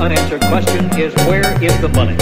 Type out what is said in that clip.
unanswered question is where is the money?